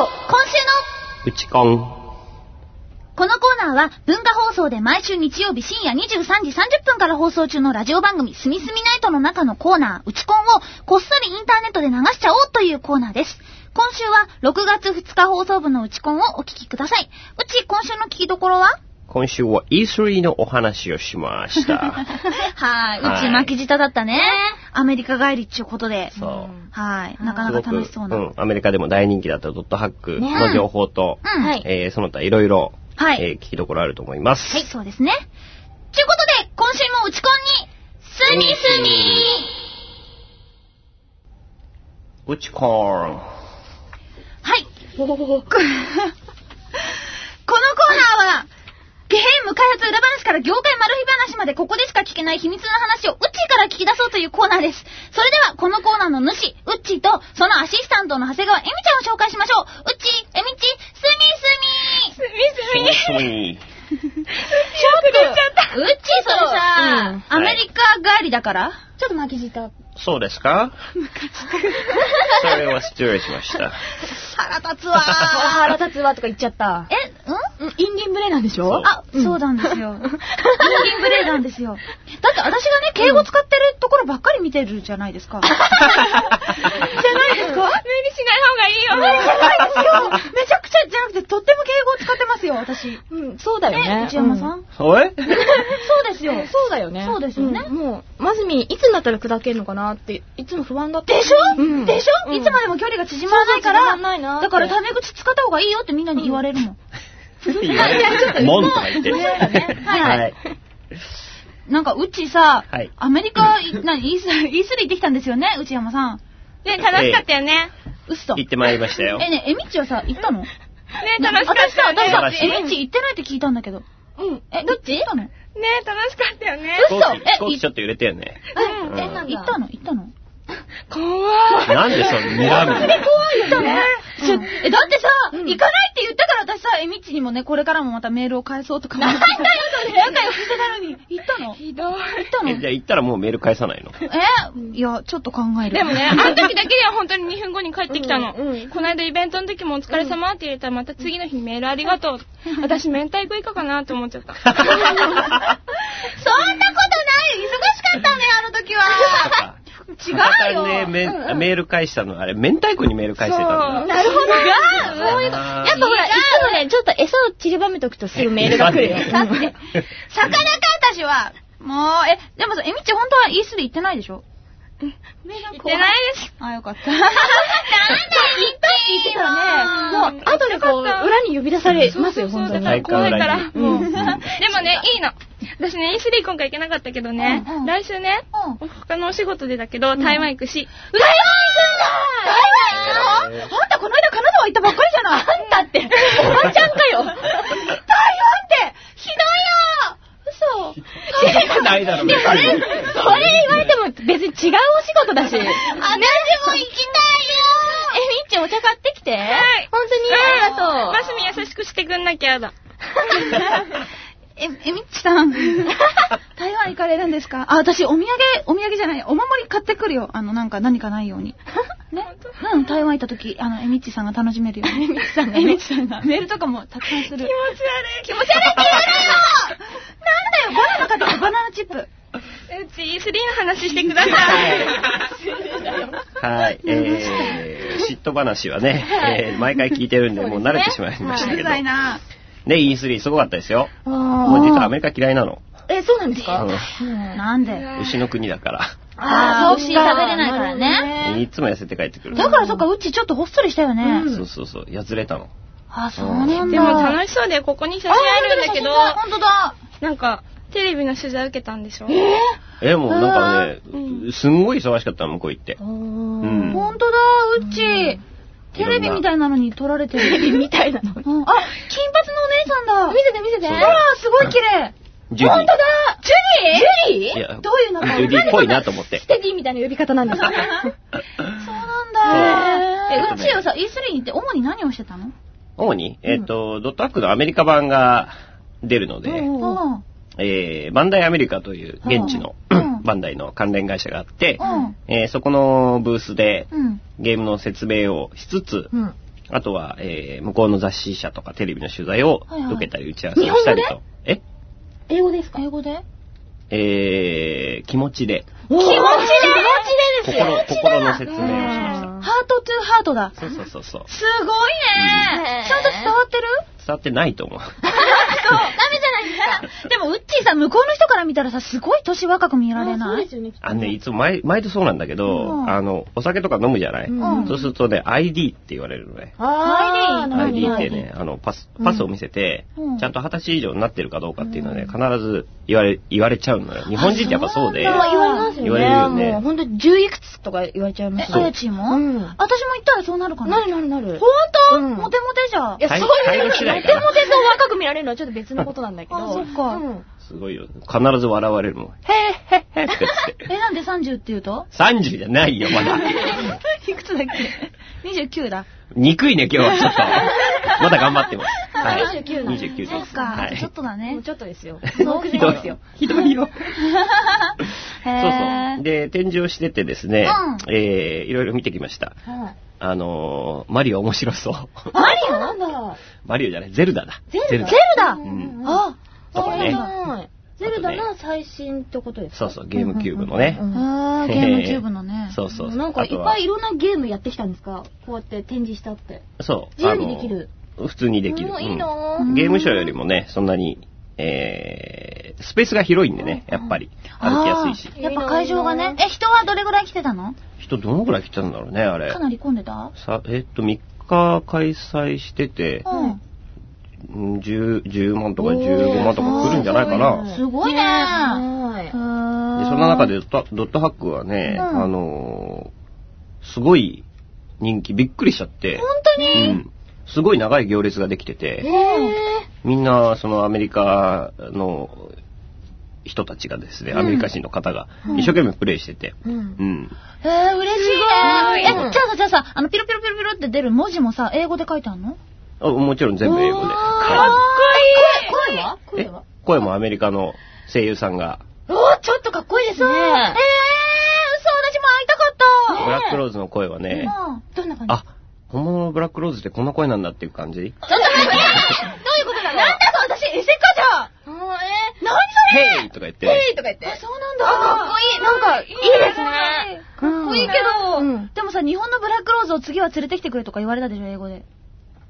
今週のうちこん。このコーナーは文化放送で毎週日曜日深夜23時30分から放送中のラジオ番組すみすみナイトの中のコーナー、うちこんをこっそりインターネットで流しちゃおうというコーナーです。今週は6月2日放送分のうちこんをお聞きください。うち、今週の聞きどころは？今週は E3 のお話をしました。はい。うちはい巻き舌だったね。アメリカ帰りっちゅうことで。そう。はい。なかなか楽しそうな。ん、アメリカでも大人気だったドットハックの情報と、うん。はいえーその他いろいろ、はいえー聞きどころあると思います。はい、そうですね。ちゅうことで、今週もうちこんに、すみすみうちこん。はい。このコーナーは、ゲーム開発裏話から業界マル秘話までここでしか聞けない秘密の話をウッチーから聞き出そうというコーナーです。それでは、このコーナーの主、ウッチーと、そのアシスタントの長谷川エミちゃんを紹介しましょう。ウッチー、エミチ、スミスミそうそういいちょっと、ウッチーそれさ、うんアメリカ帰りだから、ちょっと巻き舌。そうですか？それは失礼しました。腹立つわー。腹立つわとか言っちゃった。え、うんうん、インディンブレなんでしょ？あ、そうなんですよ。インディンブレーなんですよ。だって私がね、敬語使ってるところばっかり見てるじゃないですか。じゃないですか？無理しない方がいいよ。じゃないですよ。めちゃくちゃじゃなくて、とっても敬語を使ってますよ、私。うん、そうだよね。ね、内山さん？そう？ですよ。そうだよね。そうですよねんもう、まずみ、いつになったら砕けるのかなって、いつも不安だった。でしょ、うんでしょ、うんいつまでも距離が縮まらないから、だからタメ口使った方がいいよってみんなに言われるもん。言われるもんとか言ってはいはい。なんか、うちさ、はいアメリカ、い 何、E3 E3 行ってきたんですよね、内山さん。ね、楽しかったよね。嘘。行ってまいりましたよ。え、ね、えみっちはさ、行ったの？ね、楽しかったよ私さ、えみっち行ってないって聞いたんだけど。うん。え、どっち行ったの？ね、楽しかったよね。嘘えちょっと揺れたよね。うんえ、うん行ったの？行ったの？怖い。なんでその睨むの？怖いよね。え、だってさ、うん行かないって言ったから私さ、えみっちにもね、これからもまたメールを返そうとか思って。なんだよ、それ。仲良くしてたのに。行ったの？ひどい。行ったの？え、じゃあ行ったらもうメール返さないの？え？いや、ちょっと考える。でもね、あの時だけでは本当に2分後に帰ってきたの。うんうんこの間イベントの時もお疲れ様って入れたらまた次の日にメールありがとう。私明太子以下かなって思っちゃった。そんなことない忙しかったね、あの時は。違うよ。でメメール返したのあれ、明太子にメール返してたんだ。なるほど。違う。そういうことやっぱほら、いつもね、ちょっと餌を散りばめとくとすぐメールが来るよ。餌だって、魚か、私は。もう、え、でもさ、えみっち本当は E3 行ってないでしょ？行ってないです。あ、よかった。なんで行ったって言ってたらね、もう、後でこう、裏に呼び出されますよ、本当に。だから怖いから。でもね、いいの。私ね、E3 今回行けなかったけどねうんうん、来週ね、うん。他のお仕事でだけど、台湾行くし。台湾行くんだ台湾行くのあんたこの間金沢行ったばっかりじゃないあんたって、おばちゃんかよ台湾って、ひどいよ嘘ないだろ、別それ、それに。言われても別に違うお仕事だし。え、みっ私も行きちお茶買ってきて。はい本当にありがとう。マスミ優しくしてくんなきゃだ。え、えみっちさん、台湾行かれるんですか？あ、私、お土産、お土産じゃない、お守り買ってくるよ。あの、なんか何かないように。ね？うん、台湾行った時、あの、えみっちさんが楽しめるように。えみっちさんが、えみっちさんが。メールとかもたくさんする。気持ち悪い。気持ち悪いって言うなよなんだよ、バナナ買って、バナナチップ。うち E3 の話してください。はい。えー、嫉妬話はね、えー、毎回聞いてるんで、もう慣れてしまいましたけど。うるさいな。ね、E3 すごかったですよ。あーもう実はアメリカ嫌いなの。え、そうなんですか？うんなんで？牛の国だから。あーそっか牛食べれないからねいつも痩せて帰ってくる。だからそっか、うちちょっとほっそりしたよね。そうそうそう、やつれたの。あ、そうなんだ。でも楽しそうで、ここに写真あるんだけど、本当だ。なんか、テレビの取材受けたんでしょ？え、もうなんかね、すんごい忙しかったの、向こう行って。うんうん本当だ、うっち。テレビみたいなのに撮られてる。テレビみたいなの。うんあ、金髪のお姉さんだ。見せて見せて。そうあら、すごい綺麗。ジュディ本当だ。ジュリー？ジュリー？どういう名前？ジュディっぽいなと思ってス。テディみたいな呼び方なんですか そうなんだ。え、そううちはさ、E3 に行って主に何をしてたの？主に、えっ、と、ドットアックのアメリカ版が出るので。えーバンダイアメリカという現地の、うんバンダイの関連会社があって、うん。えーそこのブースでうん。ゲームの説明をしつつ、うん。あとは、えー向こうの雑誌社とかテレビの取材をはいはい受けたり打ち合わせをしたりと。え？英語ですか？英語で？えー、気持ちで、気持ちで？気持ちでですよ心、心の説明をしました。うんハートトゥーハートだ。そうそうそうそう。すごいねうんちゃんと伝わってる？伝わってないと思う。ダメじゃない でも、ウッチーさん、向こうの人から見たらさ、すごい年若く見られそうないですよね。あのね、いつも毎毎度そうなんだけど、うん。あの、お酒とか飲むじゃない、うん。そうするとね、ID って言われるのね。あー ID ID ってね、あの、パス、パスを見せて、うん。ちゃんと二十歳以上になってるかどうかっていうのはね、必ず言われ、言われちゃうのよ。日本人ってやっぱそうで、言われますよね。言われるよね。もう本当に10いくつとか言われちゃいまえ、すよ。あやちんも？う。ん私も言ったらそうなるかな。なるなるなる。ほんとうん。モテモテじゃん。いや、態そういうモテモテと若く見られるのはちょっと別のことなんだけど。かうんすごいよ。必ず笑われるもん。へえへっへって言って。え、なんで30って言うと？30じゃないよ、まだ。いくつだっけ ?29 だ。憎いね、今日はちょっと。まだ頑張ってます。はい。29なんで29です。そっか、はい。ちょっとだもねう。ちょっとですよ。ひ目どい前ですよ。。ひどいよ。へ そうーそう。で、展示をしててですね、うえー、いろいろ見てきました。はい。あのー、マリオ面白そう。マリオ？なんだ。マリオじゃない、ゼルダだ。ゼルダゼルダ？うんあ、とかね。はい。ゼルダの最新ってことですか？そうそう、ゲームキューブのね。ゲームキューブのね。そうそうそう。なんかいっぱいいろんなゲームやってきたんですか？こうやって展示したって。そう。自由にできるあの。普通にできる。ゲームショーよりもね、そんなに、えー、スペースが広いんでね、やっぱり。歩きやすいしやっぱ会場がね。え、人はどれぐらい来てたの？人どのぐらい来てたんだろうね、あれか。なり混んでた？さ、えっと、3日開催してて、10、10万とか15万とか来るんじゃないかな。すごいね。はい。へでーそんな中でドットハックはね、うんあのーすごい人気、びっくりしちゃって。本当に？うん。すごい長い行列ができてえて、ーみんな、そのアメリカの人たちがですね、うんアメリカ人の方がうん一生懸命プレイしてて、うんうん。へえ、嬉しいね。え、じゃあさ、じゃあさ、あの、ピロピロピロピロって出る文字もさ、英語で書いてあるの？あもちろん全部英語で。うわーは声はい。え声は声もアメリカの声優さんが、おー、ちょっとかっこいいですね。えー、嘘、私も会いたかった。ブラックローズの声はね、うん。どんな感じ？あ、本物のブラックローズってこんな声なんだっていう感じ？ちょっと待って。どういうことなの？なんだか私、エセカじゃん。あーえ何それ？ヘイとか言って、ー、とか言って。あ、そうなんだ。あかっこいい。なんかいいですね。かっこいいけど、うん。でもさ、日本のブラックローズを次は連れてきてくれとか言われたでしょ、英語で。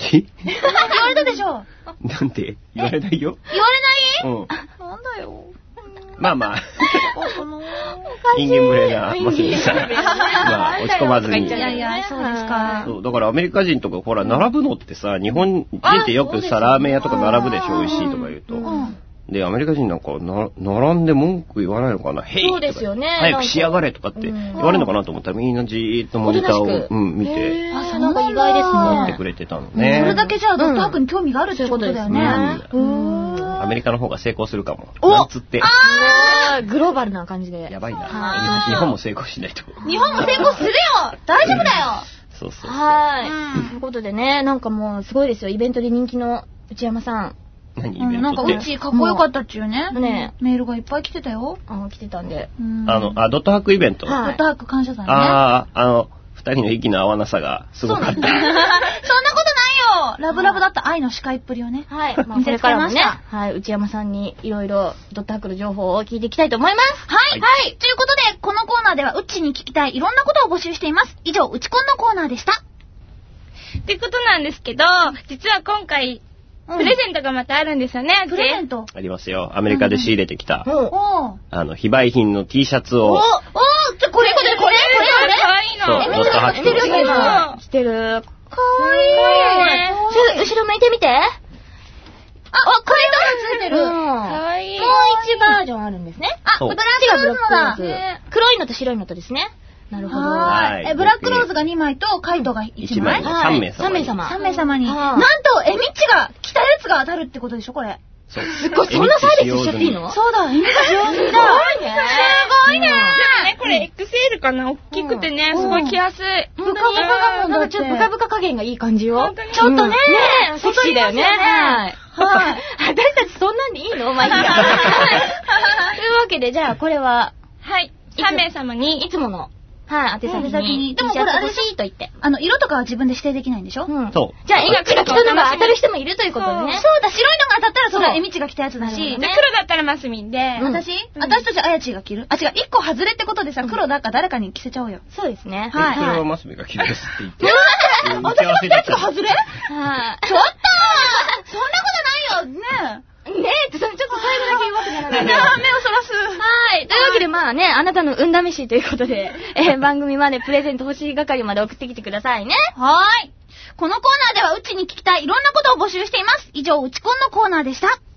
え言われたでしょ。なんて？言われないよ。言われない？うん。なんだよ。まあまあ、このインゲンブレな、マスミさん。まあ、落ち込まずに。いやいや、そうですか。そう、だからアメリカ人とかほら、並ぶのってさ、日本人ってよくさ、ラーメン屋とか並ぶでしょ、美味しいとか言うと。うん。で、アメリカ人なんかな、並んで文句言わないのかなヘイとかそうですよね早く仕上がれとかって言われるのかなと思ったら、みんなじーっとモニターをうん、見て、あそんか意外ですねやってく。れてたのそね。れだけじゃあ、ドットハークに興味があるというね。ことですねアメリカの方が成功するかも。おつって。あーグローバルな感じで。やばいな。はい日本も成功しないと。日本も成功するよ大丈夫だよそうそうそう。はい。うんということでね、なんかもうすごいですよ。イベントで人気の内山さん。何イうん、なんかベントって。うちかっこよかったっちゅうね。ねメールがいっぱい来てたよ。あの来てたんで。うんあの、あ、ドットハックイベント。はいドットハーク感謝祭ね。ああ、あの、二人の息の合わなさがすごかった。そ んなことないよラブラブだった愛の視界っぷりをね。はい。まあ、見せつけこれからもね、ましたはい、内山さんにいろいろドットハックの情報を聞いていきたいと思います。はい、はい。ということで、このコーナーでは、うっちに聞きたいいろんなことを募集しています。以上、うちこんのコーナーでした。ってことなんですけど、実は今回、うんプレゼントがまたあるんですよね、プレゼント？ありますよ。アメリカで仕入れてきた。あの、非売品の T シャツを、おおーちょ、これこれこれこれかわいいの。え、みんな着てるよ、そう今。してる。かわいい。ちょ後ろ向いてみて。あ、あ、これともついてる。うんかわいい。もう一バージョンあるんですね。あ、ブラックローズのだ。ね黒いのと白いのとですね。なるほど。はいえ、ブラックローズが2枚と、カイトが1 1枚枚。はい3名様に3名様。3名様に。はいなんと、えみっちが着たやつが当たるってことでしょ、これ。そう。すごい、そんなサービスしちゃっていいの？そうだ、えみが上手だ。すごいねすごいね。でもね、これ XL かな？大きくてね、うんすごい着やすい。ブカブカだもんだってなんかちょっとブカブカ加減がいい感じよ。本当にちょっとねうんねえ、セクシーだよね。はい。はい私たちそんなんでいいの？まあいいや。というわけで、じゃあこれは、はい。3名様にいつもの。はい、宛先宛先にに。でもこれあれ欲しいと言って。あの、色とかは自分で指定できないんでしょ？うん。そう。じゃあ、えみちが着たのが当たる人もいるということでね。そうだ、白いのが当たったらそれえみちが着たやつだし黒だったらマスミンで、うん私？私とじゃあやちが着る？あ、違う、一個外れってことでさ、黒だか誰かに着せちゃおうよ。そうですね。はいそれはマスミが着るですって言って。打ち合わせできた。外れ？はい。ちょっとそんなことないよねねえ、それちょっと最後だけ言うわけじゃなかえ。った。目をそらす。はまあね、あなたの運試しということで、えー 番組までプレゼント欲しい係まで送ってきてくださいね。はーい。このコーナーではうちに聞きたいいろんなことを募集しています。以上、うちこんのコーナーでした。